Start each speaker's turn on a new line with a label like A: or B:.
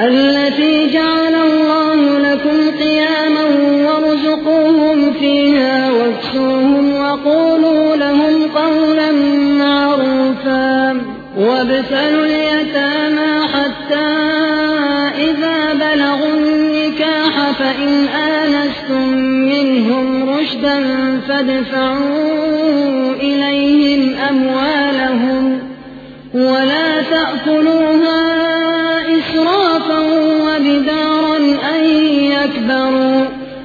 A: التي جعل الله لكم قياما وارزقوهم فيها واكسوهم وقولوا لهم قولا معروفا وابتلوا اليتامى حتى إذا بلغوا النكاح فإن آنستم منهم رشدا فادفعوا